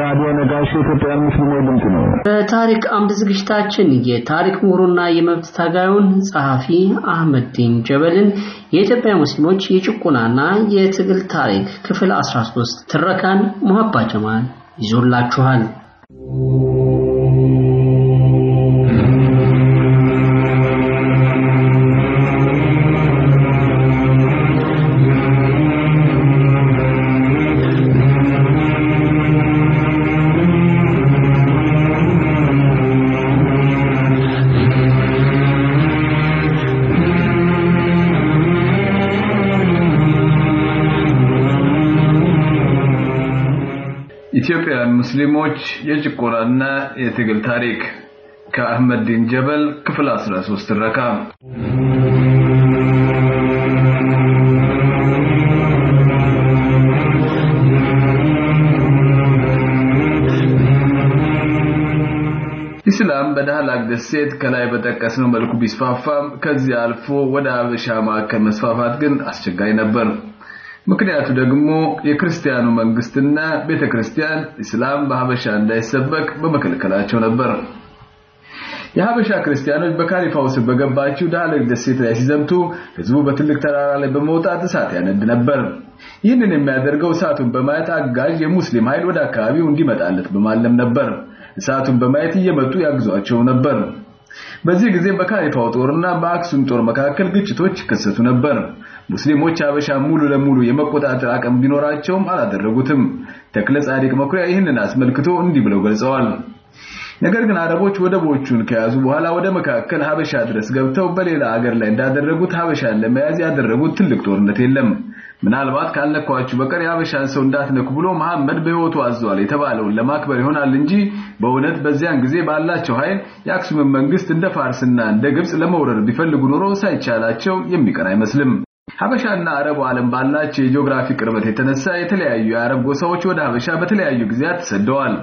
ራዲዮ ነጋሽ የኢትዮጵያ ሙስሊሞች ድምፅ ነው። በታሪክ አምድ ዝግጅታችን የታሪክ ምሁሩና የመብት ታጋዩን ጸሐፊ አህመድዲን ጀበልን የኢትዮጵያ ሙስሊሞች የጭቆናና የትግል ታሪክ ክፍል 13 ትረካን ሙሀባ ጀማል ይዞላችኋል። ኢትዮጵያውያን ሙስሊሞች የጭቆናና የትግል ታሪክ ከአህመድ ዲን ጀበል ክፍል 13 ትረካ ኢስላም በዳህላክ ደሴት ከላይ በጠቀስነው መልኩ ቢስፋፋም ከዚህ አልፎ ወደ ሀበሻ ማዕከል መስፋፋት ግን አስቸጋሪ ነበር። ምክንያቱ ደግሞ የክርስቲያኑ መንግስትና ቤተክርስቲያን እስላም በሀበሻ እንዳይሰበክ በመከልከላቸው ነበር። የሀበሻ ክርስቲያኖች በካሊፋው ስር በገባችው ዳህላክ ደሴት ላይ ሲዘምቱ ህዝቡ በትልቅ ተራራ ላይ በመውጣት እሳት ያነድ ነበር። ይህንን የሚያደርገው እሳቱን በማየት አጋዥ የሙስሊም ኃይል ወደ አካባቢው እንዲመጣለት በማለም ነበር። እሳቱን በማየት እየመጡ ያግዟቸው ነበር። በዚህ ጊዜ በካሊፋው ጦርና በአክሱም ጦር መካከል ግጭቶች ይከሰቱ ነበር። ሙስሊሞች ሀበሻ ሙሉ ለሙሉ የመቆጣጠር አቅም ቢኖራቸውም አላደረጉትም። ተክለ ጻዲቅ መኩሪያ ይህንን አስመልክቶ እንዲህ ብለው ገልጸዋል። ነገር ግን አረቦች ወደቦቹን ከያዙ በኋላ ወደ መካከል ሀበሻ ድረስ ገብተው በሌላ አገር ላይ እንዳደረጉት ሀበሻን ለመያዝ ያደረጉት ትልቅ ጦርነት የለም። ምናልባት ካልነኳችሁ በቀር የሀበሻን ሰው እንዳትነኩ ብሎ መሐመድ በህይወቱ አዟል የተባለውን ለማክበር ይሆናል እንጂ በእውነት በዚያን ጊዜ ባላቸው ኃይል የአክሱምን መንግስት እንደ ፋርስና እንደ ግብጽ ለመውረር ቢፈልጉ ኖሮ ሳይቻላቸው የሚቀር አይመስልም። ሀበሻና አረቡ ዓለም ባላቸው የጂኦግራፊ ቅርበት የተነሳ የተለያዩ የአረብ ጎሳዎች ወደ ሀበሻ በተለያዩ ጊዜያት ተሰደዋል።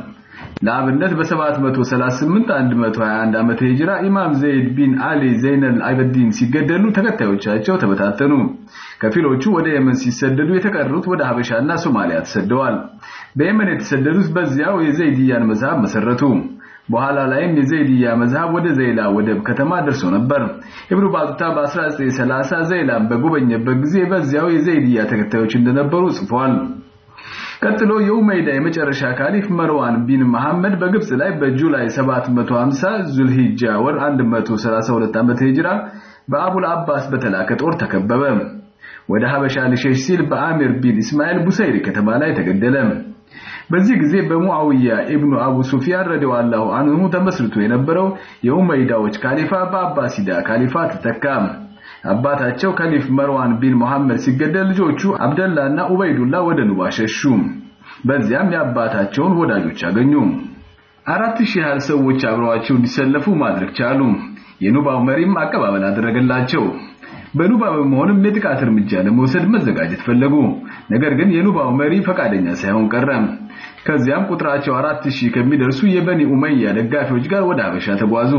ለአብነት በ738 121 ዓመተ ሂጅራ ኢማም ዘይድ ቢን አሊ ዘይነል አይበዲን ሲገደሉ ተከታዮቻቸው ተበታተኑ። ከፊሎቹ ወደ የመን ሲሰደዱ የተቀሩት ወደ ሀበሻና ሶማሊያ ተሰደዋል። በየመን የተሰደዱት በዚያው የዘይድያን መዝሃብ መሰረቱ። በኋላ ላይም የዘይድያ መዝሃብ ወደ ዘይላ ወደብ ከተማ ደርሶ ነበር። ኢብኑ ባጡታ በ1330 ዘይላን በጎበኘበት ጊዜ በዚያው የዘይድያ ተከታዮች እንደነበሩ ጽፏል። ቀጥሎ የኡመያ የመጨረሻ ካሊፍ መርዋን ቢን መሐመድ በግብጽ ላይ በጁላይ 750 ዙልሂጃ ወር 132 ዓመተ ሂጅራ በአቡል አባስ በተላከ ጦር ተከበበ። ወደ ሀበሻ ሊሸሽ ሲል በአሚር ቢን እስማኤል ቡሰይሪ ከተማ ላይ ተገደለ። በዚህ ጊዜ በሙአዊያ ኢብኑ አቡ ሱፊያን رضي الله عنه ተመስርቶ የነበረው የኡመይዳዎች ካሊፋ በአባሲዳ ካሊፋ ተተካ። አባታቸው ከሊፍ መርዋን ቢን መሐመድ ሲገደል ልጆቹ አብደላና ኡበይዱላ ወደ ኑባ ሸሹ። በዚያም የአባታቸውን ወዳጆች አገኙ። አራት ሺህ ያህል ሰዎች አብረዋቸው እንዲሰለፉ ማድረግ ቻሉ። የኑባው መሪም አቀባበል አደረገላቸው። በኑባ በመሆንም የጥቃት እርምጃ ለመውሰድ መዘጋጀት ፈለጉ። ነገር ግን የኑባው መሪ ፈቃደኛ ሳይሆን ቀረ። ከዚያም ቁጥራቸው አራት ሺህ ከሚደርሱ የበኒ ኡመያ ደጋፊዎች ጋር ወደ ሀበሻ ተጓዙ።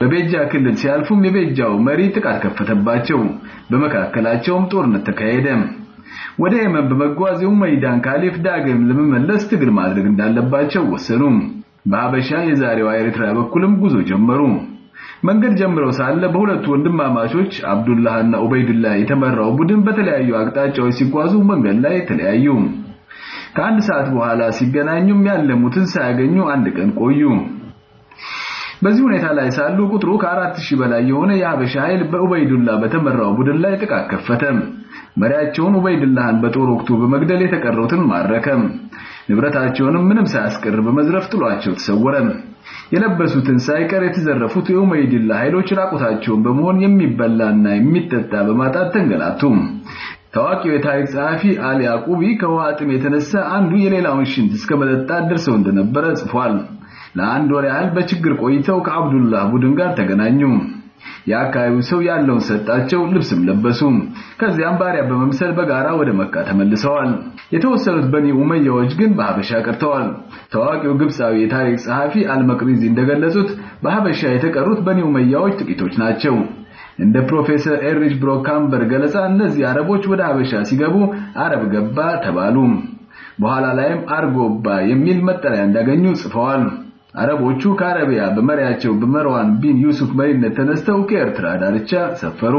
በቤጃ ክልል ሲያልፉም የቤጃው መሪ ጥቃት ከፈተባቸው። በመካከላቸውም ጦርነት ተካሄደ። ወደ የመን በመጓዝ የኡመይዳን ካሊፍ ዳግም ለመመለስ ትግል ማድረግ እንዳለባቸው ወሰኑ። በሀበሻ የዛሬዋ ኤርትራ በኩልም ጉዞ ጀመሩ። መንገድ ጀምረው ሳለ በሁለቱ ወንድማማቾች አብዱላህና ኡበይዱላህ የተመራው ቡድን በተለያዩ አቅጣጫዎች ሲጓዙ መንገድ ላይ ተለያዩ። ከአንድ ሰዓት በኋላ ሲገናኙም ያለሙትን ሳያገኙ አንድ ቀን ቆዩ። በዚህ ሁኔታ ላይ ሳሉ ቁጥሩ ከአራት ሺህ በላይ የሆነ የሀበሻ ኃይል በኡበይዱላህ በተመራው ቡድን ላይ ጥቃት ከፈተ። መሪያቸውን ኡበይዱላህን በጦር ወቅቱ በመግደል የተቀረውትን ማረከ። ንብረታቸውንም ምንም ሳያስቀር በመዝረፍ ጥሏቸው ተሰወረ። የለበሱትን ሳይቀር የተዘረፉት የኡመይዱላህ ኃይሎች ራቁታቸውን በመሆን የሚበላና የሚጠጣ በማጣት ተንገላቱ። ታዋቂው የታሪክ ጸሐፊ አሊ ያቁቢ ከውሃ ጥም የተነሳ አንዱ የሌላውን ሽንት እስከ መጠጣት ደርሰው እንደነበረ ጽፏል። ለአንድ ወር ያህል በችግር ቆይተው ከአብዱላህ ቡድን ጋር ተገናኙ። የአካባቢው ሰው ያለውን ሰጣቸው፣ ልብስም ለበሱ። ከዚያም ባሪያ በመምሰል በጋራ ወደ መካ ተመልሰዋል። የተወሰኑት በኒ ኡመያዎች ግን በሀበሻ ቀርተዋል። ታዋቂው ግብፃዊ የታሪክ ጸሐፊ አልመቅሪዚ እንደገለጹት በሀበሻ የተቀሩት በኒ ኡመያዎች ጥቂቶች ናቸው። እንደ ፕሮፌሰር ኤሪች ብሮካምበር ገለጻ እነዚህ አረቦች ወደ ሀበሻ ሲገቡ አረብ ገባ ተባሉ። በኋላ ላይም አርጎባ የሚል መጠሪያ እንዳገኙ ጽፈዋል። አረቦቹ ከአረቢያ በመሪያቸው በመርዋን ቢን ዩሱፍ መሪነት ተነስተው ከኤርትራ ዳርቻ ሰፈሩ።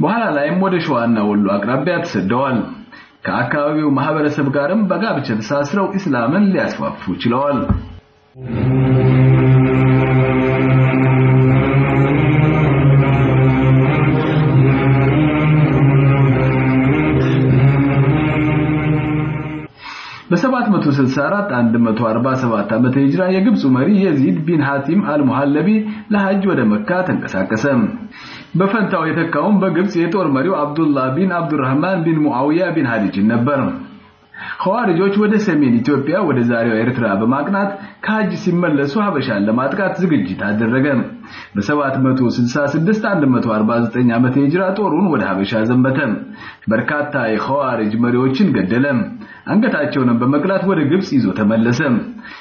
በኋላ ላይም ወደ ሸዋና ወሎ አቅራቢያ ተሰደዋል። ከአካባቢው ማህበረሰብ ጋርም በጋብቻ ተሳስረው እስላምን ሊያስፋፉ ችለዋል። በ764 147 ዓመተ ሂጅራ የግብፁ መሪ የዚድ ቢን ሐቲም አልሙሐለቢ ለሐጅ ወደ መካ ተንቀሳቀሰ። በፈንታው የተካውን በግብፅ የጦር መሪው አብዱላህ ቢን አብዱራህማን ቢን ሙአዊያ ቢን ሀዲጅን ነበር። ኸዋሪጆች ወደ ሰሜን ኢትዮጵያ ወደ ዛሬው ኤርትራ በማቅናት ከሐጅ ሲመለሱ ሀበሻን ለማጥቃት ዝግጅት አደረገ። በ766 149 ዓመተ ሂጅራ ጦሩን ወደ ሀበሻ ዘመተ። በርካታ የኸዋሪጅ መሪዎችን ገደለ። አንገታቸውንም በመቅላት ወደ ግብፅ ይዞ ተመለሰ።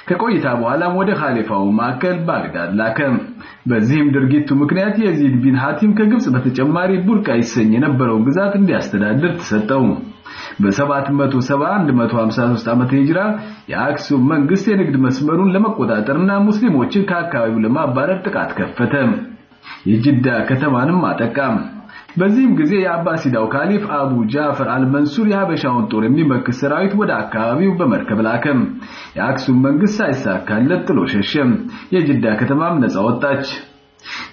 ከቆይታ በኋላም ወደ ኻሊፋው ማዕከል ባግዳድ ላከ። በዚህም ድርጊቱ ምክንያት የዚድ ቢን ሐቲም ከግብፅ በተጨማሪ ቡርቃ ይሰኝ የነበረውን ግዛት እንዲያስተዳድር ተሰጠው። በ770 153 ዓመተ ሂጅራ የአክሱም መንግስት የንግድ መስመሩን ለመቆጣጠርና ሙስሊሞችን ከአካባቢው ለማባረር ጥቃት ከፈተ። የጅዳ ከተማንም አጠቃ። በዚህም ጊዜ የአባሲዳው ካሊፍ አቡ ጃፈር አልመንሱር የሀበሻውን ጦር የሚመክት ሰራዊት ወደ አካባቢው በመርከብ ላከ። የአክሱም መንግስት ሳይሳካለት ጥሎ ሸሸ። የጅዳ ከተማም ነፃ ወጣች።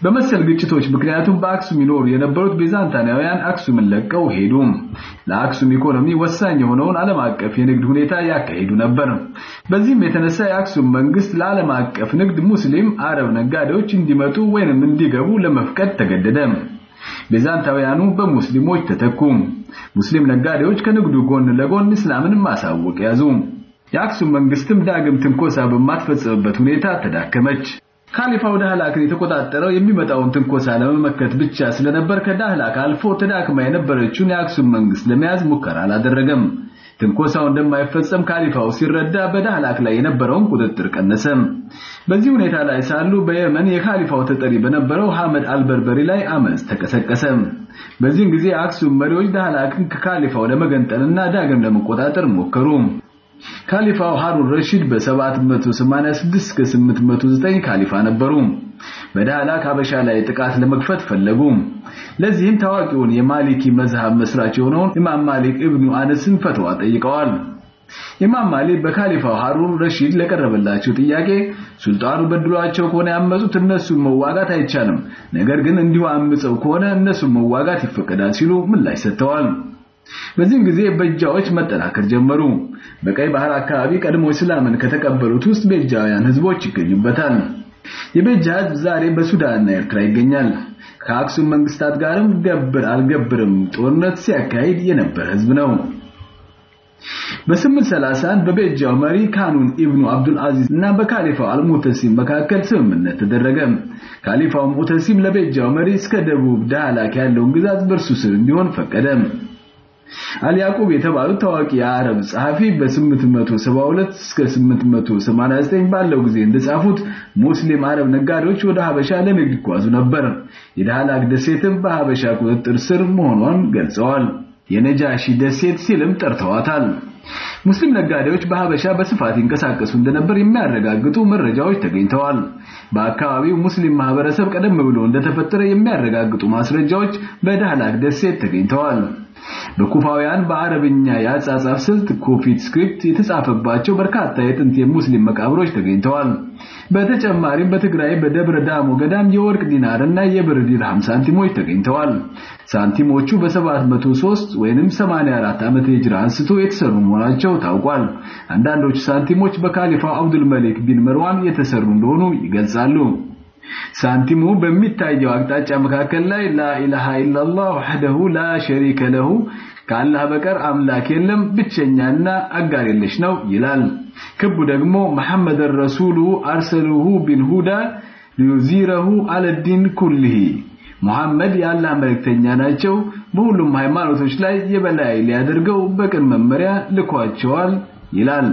በመሰል ግጭቶች ምክንያቱም በአክሱም ይኖሩ የነበሩት ቤዛንታናውያን አክሱምን ለቀው ሄዱ። ለአክሱም ኢኮኖሚ ወሳኝ የሆነውን ዓለም አቀፍ የንግድ ሁኔታ ያካሂዱ ነበር። በዚህም የተነሳ የአክሱም መንግስት ለዓለም አቀፍ ንግድ ሙስሊም አረብ ነጋዴዎች እንዲመጡ ወይንም እንዲገቡ ለመፍቀድ ተገደደ። ቤዛንታውያኑ በሙስሊሞች ተተኩ። ሙስሊም ነጋዴዎች ከንግዱ ጎን ለጎን እስላምን ማሳወቅ ያዙ። የአክሱም መንግስትም ዳግም ትንኮሳ በማትፈጸምበት ሁኔታ ተዳከመች። ካሊፋው ዳህላክን የተቆጣጠረው የሚመጣውን ትንኮሳ ለመመከት ብቻ ስለነበር ከዳህላክ አልፎ ተዳክማ የነበረችውን የአክሱም መንግስት ለመያዝ ሙከራ አላደረገም። ትንኮሳው እንደማይፈጸም ካሊፋው ሲረዳ በዳህላክ ላይ የነበረውን ቁጥጥር ቀነሰ። በዚህ ሁኔታ ላይ ሳሉ በየመን የካሊፋው ተጠሪ በነበረው ሐመድ አልበርበሪ ላይ አመፅ ተቀሰቀሰ። በዚህም ጊዜ የአክሱም መሪዎች ዳህላክን ከካሊፋው ለመገንጠልና ዳግም ለመቆጣጠር ሞከሩ። ካሊፋው ሃሩን ረሺድ በ786 እስከ 809 ካሊፋ ነበሩ። በዳህላክ ሀበሻ ላይ ጥቃት ለመክፈት ፈለጉ። ለዚህም ታዋቂውን የማሊኪ መዝሃብ መስራች የሆነውን ኢማም ማሊክ ኢብኑ አነስን ፈትዋ ጠይቀዋል። ኢማም ማሊክ በካሊፋው ሃሩን ረሺድ ለቀረበላቸው ጥያቄ ሱልጣኑ በድሏቸው ከሆነ ያመጹት እነሱን መዋጋት አይቻልም፣ ነገር ግን እንዲሁ አምፀው ከሆነ እነሱን መዋጋት ይፈቀዳል ሲሉ ምላሽ ሰጥተዋል። በዚህም ጊዜ በጃዎች መጠናከር ጀመሩ። በቀይ ባህር አካባቢ ቀድሞ እስላምን ከተቀበሉት ውስጥ ቤጃውያን ህዝቦች ይገኙበታል። የቤጃ ህዝብ ዛሬ በሱዳንና ኤርትራ ይገኛል። ከአክሱም መንግስታት ጋርም ገብር አልገብርም ጦርነት ሲያካሂድ የነበረ ህዝብ ነው። በ831 በቤጃው መሪ ካኑን ኢብኑ አብዱል አዚዝ እና በካሊፋው አልሙተሲም መካከል ስምምነት ተደረገ። ካሊፋው ሙተሲም ለቤጃው መሪ እስከ ደቡብ ዳህላክ ያለውን ግዛት በእርሱ ስር እንዲሆን ፈቀደ። አልያቁብ የተባሉት ታዋቂ የአረብ ጸሐፊ በ872 እስከ 889 ባለው ጊዜ እንደጻፉት ሙስሊም አረብ ነጋዴዎች ወደ ሀበሻ ለንግድ ይጓዙ ነበር። የዳህላክ ደሴትም በሀበሻ ቁጥጥር ስር መሆኗን ገልጸዋል። የነጃሺ ደሴት ሲልም ጠርተዋታል። ሙስሊም ነጋዴዎች በሀበሻ በስፋት ይንቀሳቀሱ እንደነበር የሚያረጋግጡ መረጃዎች ተገኝተዋል። በአካባቢው ሙስሊም ማህበረሰብ ቀደም ብሎ እንደተፈጠረ የሚያረጋግጡ ማስረጃዎች በዳህላክ ደሴት ተገኝተዋል። በኩፋውያን በአረብኛ የአጻጻፍ ስልት Kufic script የተጻፈባቸው በርካታ የጥንት የሙስሊም መቃብሮች ተገኝተዋል። በተጨማሪም በትግራይ በደብረ ዳሞ ገዳም የወርቅ ዲናርና የብር ዲርሃም ሳንቲሞች ተገኝተዋል። ሳንቲሞቹ በ703 ወይንም 84 ዓመተ ሂጅራ አንስቶ የተሰሩ መሆናቸው ታውቋል። አንዳንዶቹ ሳንቲሞች በካሊፋው አብዱል መሊክ ቢን መርዋን የተሰሩ እንደሆኑ ይገልጻሉ። ሳንቲሙ በሚታየው አቅጣጫ መካከል ላይ ላኢላሃ ኢላላህ ወህደሁ ላ ሸሪከ ለሁ ከአላህ በቀር አምላክ የለም ብቸኛና አጋር የለሽ ነው ይላል። ክቡ ደግሞ መሐመድን ረሱሉ አርሰሉሁ ቢልሁዳ ሊዩዚረሁ አለዲን ኩልህ ሙሐመድ የአላህ መልእክተኛ ናቸው፣ በሁሉም ሃይማኖቶች ላይ የበላይ ሊያደርገው በቅን መመሪያ ልኳቸዋል ይላል።